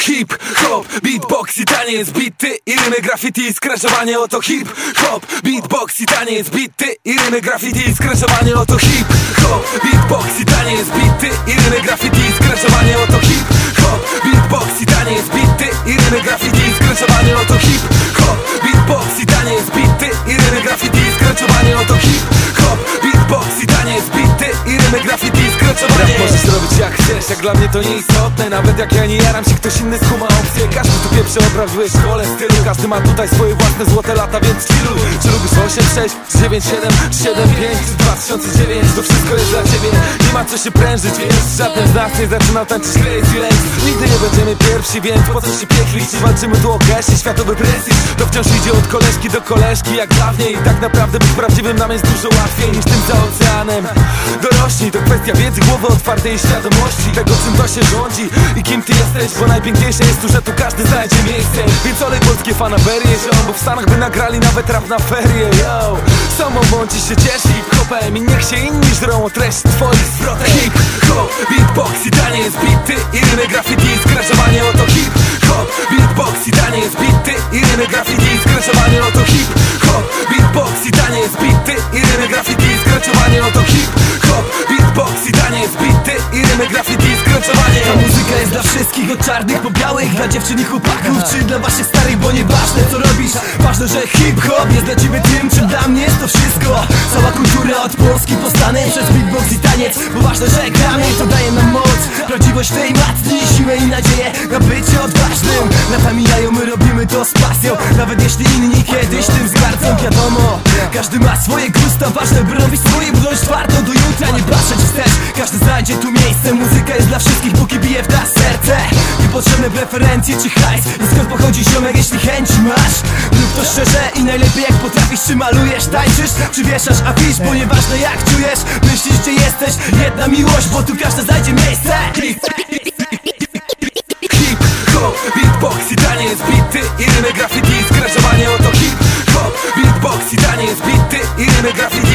Hip, hop, beatbox i taniec bity I rymy graffiti, skraszowanie oto hip Hop, beatbox i taniec bity I rymy graffiti, skraszowanie oto hip Hop, beatbox i taniec bity I rymy graffiti, dla mnie to nieistotne Nawet jak ja nie jaram się, ktoś inny skuma opcję. Każdy tu pieprzy o prawdziwej szkole stylu. Każdy ma tutaj swoje własne złote lata, więc chilluj. Czy lubisz 8, 6, 9, 7, 7, 5 czy 2009 To wszystko jest dla ciebie, nie ma co się prężyć Więc żaden z nas nie zaczynał tańczyć crazy legs Nigdy nie będziemy pierwsi, więc po co się pieklić? Walczymy tu o i światowy prestiż. To wciąż idzie od koleżki do koleżki jak dawniej. Tak naprawdę być prawdziwym nam jest dużo łatwiej niż tym za oceanem. Dorośnij, to kwestia wiedzy, głowy otwartej i świadomości Tego czym to się rządzi i kim ty jesteś Bo najpiękniejsze jest tu, że tu każdy znajdzie miejsce. Więc olej polskie fanaberie, ziom Bo w Stanach by nagrali nawet rap na ferie, yo Samą bądź się cieszy hip-hopem I niech się inni żrą. O treść twoich zwrotek Hip, hop, beatbox i taniec bity I rymy graffiti, skraszowanie oto hip Hop, beatbox i taniec bity I rymy graffiti, i taniec bity I rymy graffiti, skraszowanie Ta muzyka jest dla wszystkich, od czarnych po białych Dla dziewczyn i chłopaków, czy dla waszych starych Bo nieważne co robisz, ważne, że hip-hop Jest dla ciebie tym, czym dla mnie jest to wszystko. Cała kultura od Polski poznanej przez beatbox i taniec. Bo ważne, że gramy, to daje nam moc. Prawdziwość tej matki, siłę i nadzieję Na bycie odważnym. Lata mijają, my robimy to z pasją. Nawet jeśli inni kiedyś tym zgardzą Wiadomo, każdy ma swoje gusta Ważne, by robić swoje, dojść twardo do jutra Nie patrzeć wstecz, każdy znajdzie tu miejsce Muzyka jest dla wszystkich, póki bije w nas serce. Niepotrzebne preferencje czy hajs I skąd pochodzi ziomek, jeśli chęci masz? Rób to szczerze i najlepiej jak potrafisz Czy malujesz, tańczysz, czy wieszasz afisz Bo nieważne jak czujesz, myślisz gdzie jesteś. Jedna miłość, bo tu każdy znajdzie miejsce. Hip, hop, beatbox i taniec bity I rymy graffiti, skraszowanie bity